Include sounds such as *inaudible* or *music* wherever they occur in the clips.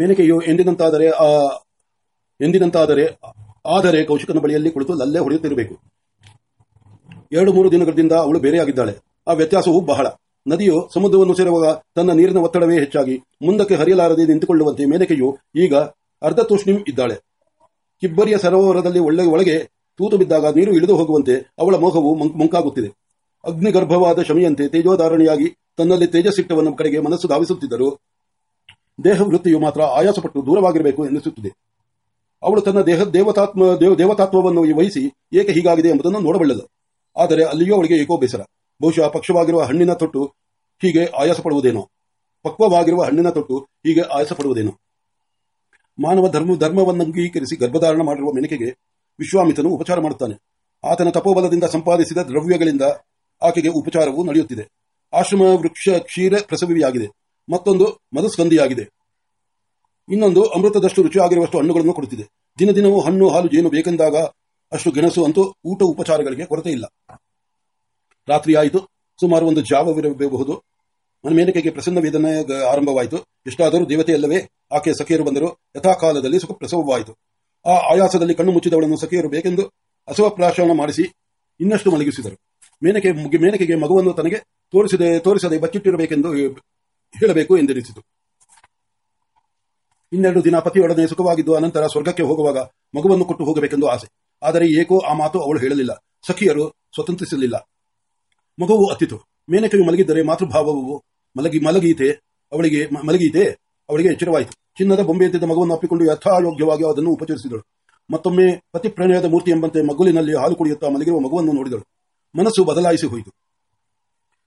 ಮೇನಕೆಯು ಎಂದಿನಂತಾದರೆ, ಆ, ಎಂದಿನಂತಾದರೆ, ಆದರೆ ಕೌಶಿಕನ ಬಳಿಯಲ್ಲಿ ಕುಳಿತು ಲಲ್ಲೆ ಹೊಡೆಯುತ್ತಿರಬೇಕು. ಎರಡು ಮೂರು ದಿನಗಳಿಂದ ಅವಳು ಬೇರೆಯಾಗಿದ್ದಾಳೆ. ಆ ವ್ಯತ್ಯಾಸವು ಬಹಳ. ನದಿಯು ಸಮುದ್ರವನ್ನು ಸೇರುವಾಗ ತನ್ನ ನೀರಿನ ಒತ್ತಡವೇ ಹೆಚ್ಚಾಗಿ ಮುಂದಕ್ಕೆ ಹರಿಯಲಾರದೆ ನಿಂತುಕೊಳ್ಳುವಂತೆ ಮೇನಕೆಯು ಈಗ ಅರ್ಧ ತೂಷ್ಣಿಂ ಇದ್ದಾಳೆ. ಕಿಬ್ಬರಿಯ ಸರೋವರದಲ್ಲಿ ಒಳ್ಳೆ ಒಳಗೆ ತೂತು ಬಿದ್ದಾಗ ನೀರು ಇಳಿದು ಹೋಗುವಂತೆ ಅವಳ ಮೋಹವು ಮಂಕಾಗುತ್ತಿದೆ. ಅಗ್ನಿಗರ್ಭವಾದ ಶಮಿಯಂತೆ ತೇಜೋಧಾರಣೆಯಾಗಿ ತನ್ನಲ್ಲಿ ತೇಜಸ್ಸಿಟ್ಟವನ್ನು ಕಡೆಗೆ ಮನಸ್ಸು ಧಾವಿಸುತ್ತಿದ್ದರು ದೇಹ ವೃತ್ತಿಯು ಮಾತ್ರ ಆಯಾಸಪಟ್ಟು ದೂರವಾಗಿರಬೇಕು ಎನ್ನಿಸುತ್ತದೆ. ಅವಳು ತನ್ನ ದೇಹ ದೇವತಾತ್ಮ, ದೇವ, ದೇವತಾತ್ವವನ್ನು ವಹಿಸಿ ಏಕೆ ಹೀಗಾಗಿದೆ ಎಂಬುದನ್ನು ನೋಡಬಲ್ಲದು. ಆದರೆ ಅಲ್ಲಿಯೂ ಅವಳಿಗೆ ಏಕೋ ಬೇಸರ. ಬಹುಶಃ ಪಕ್ಷವಾಗಿರುವ ಹಣ್ಣಿನ ತೊಟ್ಟು ಹೀಗೆ ಆಯಾಸ ಪಡುವುದೇನೋ ಪಕ್ವವಾಗಿರುವ ಹಣ್ಣಿನ ತೊಟ್ಟು ಹೀಗೆ ಆಯಾಸ ಪಡುವುದೇನೋ ಮಾನವ ಧರ್ಮ ಧರ್ಮವನ್ನು ಅಂಗೀಕರಿಸಿ ಗರ್ಭಧಾರಣ ಮಾಡಿರುವ ಮೆನಕೆಗೆ ವಿಶ್ವಾಮಿತನು ಉಪಚಾರ ಮಾಡುತ್ತಾನೆ. ಆತನ ತಪೋಬಲದಿಂದ ಸಂಪಾದಿಸಿದ ದ್ರವ್ಯಗಳಿಂದ ಆಕೆಗೆ ಉಪಚಾರವು ನಡೆಯುತ್ತಿದೆ. ಆಶ್ರಮ ವೃಕ್ಷ ಕ್ಷೀರ ಪ್ರಸವಿಯಾಗಿದೆ. ಮತ್ತೊಂದು ಮಧುಸ್ಕಂದಿಯಾಗಿದೆ. ಇನ್ನೊಂದು ಅಮೃತದಷ್ಟು ರುಚಿಯಾಗಿರುವಷ್ಟು ಹಣ್ಣುಗಳನ್ನು ಕೊಡುತ್ತಿದೆ. ದಿನ ದಿನವೂ ಹಣ್ಣು, ಹಾಲು, ಜೇನು ಬೇಕೆಂದಾಗ ಅಷ್ಟು ಗೆಣಸು ಅಂತೂ ಊಟ ಉಪಚಾರಗಳಿಗೆ ಕೊರತೆ ಇಲ್ಲ. ರಾತ್ರಿ ಆಯಿತು. ಸುಮಾರು ಒಂದು ಜಾವವಿರಬಹುದು ನನ್ನ ಮೇನಕೆಗೆ ಪ್ರಸನ್ನ ವೇದನೆ ಆರಂಭವಾಯಿತು. ಎಷ್ಟಾದರೂ ದೇವತೆಯಲ್ಲವೇ ಆಕೆ ಸಖಿಯರು ಬಂದರು ಯಥಾಕಾಲದಲ್ಲಿ ಸುಖ ಪ್ರಸವವಾಯಿತು ಆ ಆಯಾಸದಲ್ಲಿ ಕಣ್ಣು ಮುಚ್ಚಿದವಳನ್ನು ಸಖಿಯರು ಬೇಕೆಂದು ಅಸವಪ್ರಾಶನ ಮಾಡಿಸಿ ಇನ್ನಷ್ಟು ಮಲಗಿಸಿದರು. ಮೇನಕೆ ಮೇನಕೆಗೆ ಮಗುವನ್ನು ತನಗೆ ತೋರಿಸದೆ ತೋರಿಸದೆ ಬಚ್ಚಿಟ್ಟಿರಬೇಕೆಂದು ಹೇಳಬೇಕು ಎಂದೆನಿಸಿತು. ಇನ್ನೆರಡು ದಿನ ಪತಿಯೊಡನೆ ಸುಖವಾಗಿದ್ದು ಅನಂತರ ಸ್ವರ್ಗಕ್ಕೆ ಹೋಗುವಾಗ ಮಗುವನ್ನು ಕೊಟ್ಟು ಹೋಗಬೇಕೆಂದು ಆಸೆ. ಆದರೆ ಏಕೋ ಆ ಮಾತು ಅವಳು ಹೇಳಲಿಲ್ಲ. ಸಖಿಯರು ಸ್ವತಂತ್ರಿಸಲಿಲ್ಲ. ಮಗುವು ಅತ್ತಿತು. ಮೇನಕೆಯು ಮಲಗಿದ್ದರೆ ಮಾತೃಭಾವವು ಮಲಗಿ ಮಲಗೀತೆ, ಅವಳಿಗೆ ಮಲಗೀತೆ, ಅವಳಿಗೆ ಎಚ್ಚರವಾಯಿತು. ಚಿನ್ನದ ಬೊಂಬೆಯಂತಿದ್ದ ಮಗುವನ್ನು ಅಪ್ಪಿಕೊಂಡು ಯಥಾಯೋಗ್ಯವಾಗಿ ಅದನ್ನು ಉಪಚರಿಸಿದಳು. ಮತ್ತೊಮ್ಮೆ ಪತಿ ಪ್ರಣಯದ ಮೂರ್ತಿ ಎಂಬಂತೆ ಮಗುಲಿನಲ್ಲಿ ಹಾಲು ಕುಡಿಯುತ್ತಾ ಮಲಗಿರುವ ಮಗುವನ್ನು ನೋಡಿದಳು. ಮನಸ್ಸು ಬದಲಾಯಿಸಿ ಹೋಯಿತು.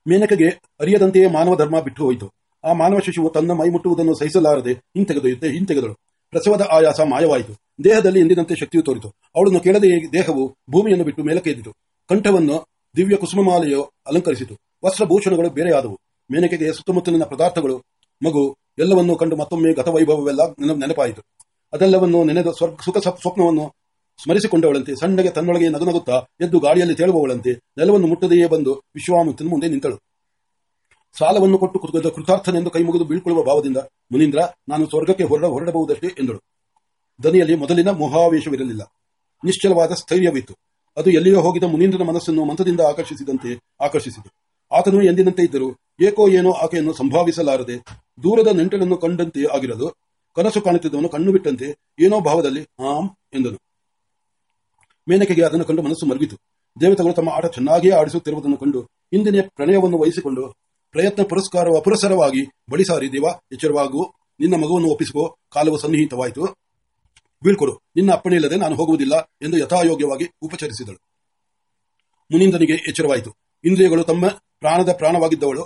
ಮೇನಕೆಗೆ ಅರಿಯದಂತೆಯೇ ಮಾನವ ಧರ್ಮ ಬಿಟ್ಟು ಹೋಯಿತು. ಆ ಮಾನವ ಶಿಶುವು ತನ್ನ ಮೈ ಮುಟ್ಟುವುದನ್ನು ಸಹಿಸಲಾರದೆ ಹಿಂತೆಗೆದೊಯ್ಯುತ್ತೆ, ಹಿಂತೆಗೆದಳು. ಪ್ರಸವದ ಆಯಾಸ ಮಾಯವಾಯಿತು. ದೇಹದಲ್ಲಿ ಎಂದಿನಂತೆ ಶಕ್ತಿಯು ತೋರಿತು. ಅವಳನ್ನು ಕೇಳದೆ ದೇಹವು ಭೂಮಿಯನ್ನು ಬಿಟ್ಟು ಮೇಲಕ್ಕೆ ಎದ್ದಿತು. ಕಂಠವನ್ನು ದಿವ್ಯ ಕುಸುಮಮಾಲೆಯು ಅಲಂಕರಿಸಿತು. ವಸ್ತ್ರಭೂಷಣಗಳು ಬೇರೆಯಾದವು ಮೇನಕೆಗೆ ಸುತ್ತಮುತ್ತಲಿನ ಪದಾರ್ಥಗಳು, ಮಗು, ಎಲ್ಲವನ್ನೂ ಕಂಡು ಮತ್ತೊಮ್ಮೆ ಗತವೈಭವವೆಲ್ಲ ನೆನ- ನೆನಪಾಯಿತು. ಅದೆಲ್ಲವನ್ನು ನೆನೆದ ಸ್ವರ್ಗ ಸುಖ ಸ್ವಪ್- ಸ್ವಪ್ನವನ್ನು ಸ್ಮರಿಸಿಕೊಂಡವಳಂತೆ, ಸಣ್ಣಗೆ ತನ್ನೊಳಗೆ ನಗುನಗುತ್ತಾ ಎದ್ದು ಗಾಳಿಯಲ್ಲಿ ತೇಳುವವಳಂತೆ ನೆಲವನ್ನು ಮುಟ್ಟದೆಯೇ ಬಂದು ವಿಶ್ವಾಮಿತ್ರನ ಮುಂದೆ ನಿಂತಳು. ಸಾಲವನ್ನು ಕೊಟ್ಟು ಕೃತ- ಕೃತಾರ್ಥನೆಂದು ಕೈ ಮುಗಿದು ಬೀಳ್ಕೊಳ್ಳುವ ಭಾವದಿಂದ, ಮುನೀಂದ್ರ, ನಾನು ಸ್ವರ್ಗಕ್ಕೆ ಹೊರಡ ಹೊರಡಬಹುದಷ್ಟೇ ಎಂದಳು. ದನಿಯಲ್ಲಿ ಮೊದಲಿನ ಮೋಹಾವೇಶವಿರಲಿಲ್ಲ. ನಿಶ್ಚಲವಾದ ಸ್ಥೈರ್ಯವಿತ್ತು. ಅದು ಎಲ್ಲಿಯೋ ಹೋಗಿದ ಮುನೀಂದ್ರನ ಮನಸ್ಸನ್ನು ಮಂತ್ರದಿಂದ ಆಕರ್ಷಿಸಿದಂತೆ ಆಕರ್ಷಿಸಿತು. ಆತನು ಎಂದಿನಂತೆ ಇದ್ದರು, ಏಕೋ ಏನೋ ಆಕೆಯನ್ನು ಸಂಭಾವಿಸಲಾರದೆ, ದೂರದ ನೆಂಟಲನ್ನು ಕಂಡಂತೆ ಆಗಿರಲು, ಕನಸು ಕಾಣುತ್ತಿದ್ದವನು ಕಣ್ಣು ಬಿಟ್ಟಂತೆ, ಏನೋ ಭಾವದಲ್ಲಿ ಆಂ ಎಂದನು. ಮೇನಕೆಗೆ ಅದನ್ನು ಕಂಡು ಮನಸ್ಸು ಮರುಗಿತು. ದೇವತೆಗಳು ತಮ್ಮ ಆಟ ಚೆನ್ನಾಗಿಯೇ ಆಡಿಸುತ್ತಿರುವುದನ್ನು ಕಂಡು, ಇಂದಿನ ಪ್ರಣಯವನ್ನು ವಹಿಸಿಕೊಂಡು ಪ್ರಯತ್ನ ಪುರಸ್ಕಾರವ ಪುರಸರವಾಗಿ ಬಳಿಸಾರಿ ದೇವ, ಎಚ್ಚರವಾಗು. ನಿನ್ನ ಮಗುವನ್ನು ಒಪ್ಪಿಸಿಕೋ. ಕಾಲವು ಸನ್ನಿಹಿತವಾಯಿತು. ಬೀಳ್ಕೊಡು. ನಿನ್ನ ಅಪ್ಪಣೆ ಇಲ್ಲದೆ ನಾನು ಹೋಗುವುದಿಲ್ಲ ಎಂದು ಯಥಾಯೋಗ್ಯವಾಗಿ ಉಪಚರಿಸಿದಳು. ಮುನಿಂದನಿಗೆ ಎಚ್ಚರವಾಯಿತು. ಇಂದ್ರಿಯಗಳು ತಮ್ಮ ಪ್ರಾಣದ ಪ್ರಾಣವಾಗಿದ್ದವಳು.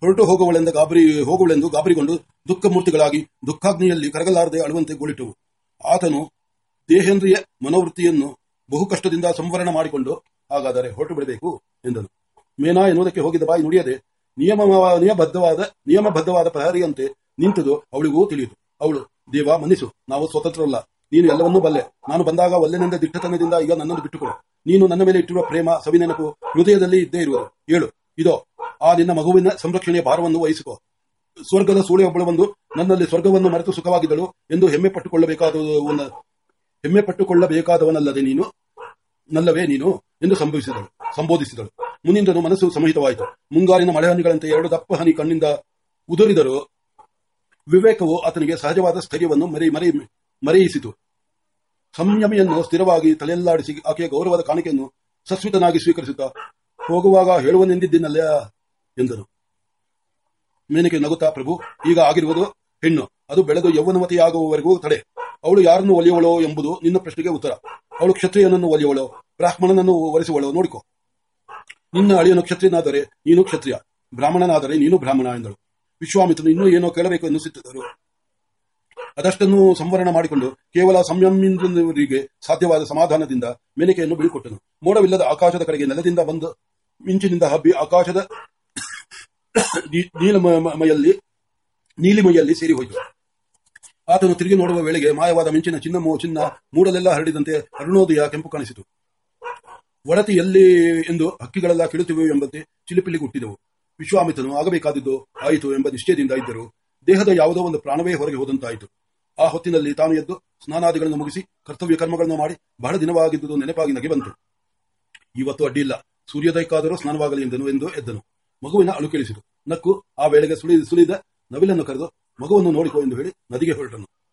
ಹೊರಟು ಹೋಗುವಳೆಂದು ಗಾಬರಿ, ಹೋಗುವಳೆಂದು ಗಾಬರಿಗೊಂಡು ದುಃಖ ಮೂರ್ತಿಗಳಾಗಿ ದುಃಖಾಗ್ನಿಯಲ್ಲಿ ಕರಗಲಾರದೆ ಅಳುವಂತೆ ಗೋಳಿಟ್ಟವು. ಆತನು ದೇಹೇಂದ್ರಿಯ ಮನೋವೃತ್ತಿಯನ್ನು ಬಹುಕಷ್ಟದಿಂದ ಸಂವರಣ ಮಾಡಿಕೊಂಡು, ಹಾಗಾದರೆ ಹೊರಟು ಬಿಡಬೇಕು ಎಂದನು. ಮೇನಾ ಎನ್ನುವುದಕ್ಕೆ ಹೋಗಿದ್ದ ಬಾಯಿ ನುಡಿಯದೆ ನಿಯಮ ನಿಯಬದ್ಧವಾದ ನಿಯಮಬದ್ಧವಾದ ಪ್ರಹರಿಯಂತೆ ನಿಂತದು ಅವಳಿಗೂ ತಿಳಿಯಿತು. ಅವಳು, ದೇವ ಮನಿಸು ನಾವು ಸ್ವತಂತ್ರರಲ್ಲ. ನೀನು ಎಲ್ಲವನ್ನೂ ಬಲ್ಲೆ. ನಾನು ಬಂದಾಗ ಒಲ್ಲೆನಿಂದ ದಿಟ್ಟತನದಿಂದ ಈಗ ನನ್ನನ್ನು ಬಿಟ್ಟುಕೊಡು. ನೀನು ನನ್ನ ಮೇಲೆ ಇಟ್ಟಿರುವ ಪ್ರೇಮ, ಸವಿನೆನಪು ಹೃದಯದಲ್ಲಿ ಇದ್ದೇ ಇರುವುದು. ಹೇಳು, ಇದೋ, ಆ ನಿನ್ನ ಮಗುವಿನ ಸಂರಕ್ಷಣೆಯ ಭಾರವನ್ನು ವಹಿಸಿಕೋ. ಸ್ವರ್ಗದ ಸೂಳೆ ಒಬ್ಬಳು ನನ್ನಲ್ಲಿ ಸ್ವರ್ಗವನ್ನು ಮರೆತು ಸುಖವಾಗಿದ್ದಳು ಎಂದು ಹೆಮ್ಮೆ ಪಟ್ಟುಕೊಳ್ಳಬೇಕಾದ ಹೆಮ್ಮೆ ಪಟ್ಟುಕೊಳ್ಳಬೇಕಾದವನಲ್ಲದೆ ನೀನು ನಲ್ಲವೇ ನೀನು? ಎಂದು ಸಂಭವಿಸಿದಳು, ಸಂಬೋಧಿಸಿದಳು. ಮುನಿಂದನು ಮನಸ್ಸು ಸಮಹಿತವಾಯಿತು. ಮುಂಗಾರಿನ ಮಳೆಹನಿಗಳಂತೆ ಎರಡು ದಪ್ಪ ಹನಿ ಕಣ್ಣಿಂದ ಉದುರಿದರು ವಿವೇಕವು ಆತನಿಗೆ ಸಹಜವಾದ ಸ್ಥೈರ್ಯವನ್ನು ಮರೆ ಮರೆ ಮರೆಯಿಸಿತು. ಸಂಯಮಿಯನ್ನು ಸ್ಥಿರವಾಗಿ ತಲೆಯಲ್ಲಾಡಿಸಿ ಆಕೆಯ ಗೌರವದ ಕಾಣಿಕೆಯನ್ನು ಸಸ್ಮಿತನಾಗಿ ಸ್ವೀಕರಿಸುತ್ತಾ ಹೋಗುವಾಗ ಹೇಳುವನೆಂದಿದ್ದೀನಲ್ಲ ಎಂದನು. ಮೇನಕೆ ನಗುತ್ತಾ, ಪ್ರಭು, ಈಗ ಆಗಿರುವುದು ಹೆಣ್ಣು. ಅದು ಬೆಳೆದು ಯೌವನವತಿಯಾಗುವವರೆಗೂ ತಡೆ. ಅವಳು ಯಾರನ್ನು ಒಲಿಯುವಳೋ ಎಂಬುದು ನಿನ್ನ ಪ್ರಶ್ನೆಗೆ ಉತ್ತರ. ಅವಳು ಕ್ಷತ್ರಿಯನನ್ನು ಒಲಿಯುವಳು, ಬ್ರಾಹ್ಮಣನನ್ನು ಒಲಿಸುವಳು. ನೋಡಿಕೊ. ನಿನ್ನ ಅಳಿಯನು ಕ್ಷತ್ರಿಯನಾದರೆ ನೀನು ಕ್ಷತ್ರಿಯ, ಬ್ರಾಹ್ಮಣನಾದರೆ ನೀನು ಬ್ರಾಹ್ಮಣ ಎಂದಳು. ವಿಶ್ವಾಮಿತ್ರನು ಇನ್ನೂ ಏನೋ ಕೇಳಬೇಕು ಎನ್ನಿಸುತ್ತಿದ್ದರು. ಅದಷ್ಟನ್ನು ಸಂವರಣ ಮಾಡಿಕೊಂಡು ಕೇವಲ ಸಂಯಮಿಂದ್ರವರಿಗೆ ಸಾಧ್ಯವಾದ ಸಮಾಧಾನದಿಂದ ಮೇನಿಕೆಯನ್ನು ಬೀಳ್ಕೊಟ್ಟನು ಮೋಡವಿಲ್ಲದ ಆಕಾಶದ ಕಡೆಗೆ ನೆಲದಿಂದ ಬಂದು ಮಿಂಚಿನಿಂದ ಹಬ್ಬಿ ಆಕಾಶದ *coughs* ನೀಲಮಯಲ್ಲಿ ನೀಲಿಮೈಯಲ್ಲಿ ಸೇರಿ ಹೋಯಿತು ಆತನು ತಿರುಗಿ ನೋಡುವ ವೇಳೆಗೆ ಮಾಯವಾದ ಮಿಂಚಿನ ಚಿನ್ನ ಚಿನ್ನ ಮೂಡಲೆಲ್ಲ ಹರಡಿದಂತೆ ಅರುಣೋದಯ ಕೆಂಪು ಕಾಣಿಸಿತು. ಒಡತಿ ಎಲ್ಲಿ ಎಂದು ಹಕ್ಕಿಗಳೆಲ್ಲ ಕೇಳುತ್ತಿವೆ ಎಂಬಂತೆ ಚಿಲಿಪಿಲಿ ಹುಟ್ಟಿದವು. ವಿಶ್ವಾಮಿತ್ರನು ಆಗಬೇಕಾದದ್ದು ಆಯಿತು ಎಂಬ ನಿಶ್ಚಯದಿಂದ ಇದ್ದರು. ದೇಹದ ಯಾವುದೋ ಒಂದು ಪ್ರಾಣವೇ ಹೊರಗೆ ಹೋದಂತಾಯಿತು. ಆ ಹೊತ್ತಿನಲ್ಲಿ ತಾನು ಎದ್ದು ಸ್ನಾನಾದಿಗಳನ್ನು ಮುಗಿಸಿ, ಕರ್ತವ್ಯ ಕರ್ಮಗಳನ್ನು ಮಾಡಿ ಬಹಳ ದಿನವಾಗಿದ್ದುದು ನೆನಪಾಗಿ ನಗೆ ಬಂತು. ಇವತ್ತು ಅಡ್ಡಿಲ್ಲ ಸೂರ್ಯೋದಯಕ್ಕಾದರೂ ಸ್ನಾನವಾಗಲಿ ಎಂದನು ಎಂದು ಎದ್ದನು. ಮಗುವಿನ ಅಳು ಕೇಳಿಸಿತು. ನಕ್ಕು ಆ ವೇಳೆಗೆ ಸುಳಿ ಸುಳಿದ ನವಿಲನ್ನು ಕರೆದು ಮಗುವನ್ನು ನೋಡಿಕೊ ಎಂದು ಹೇಳಿ ನದಿಗೆ ಹೊರಟನು.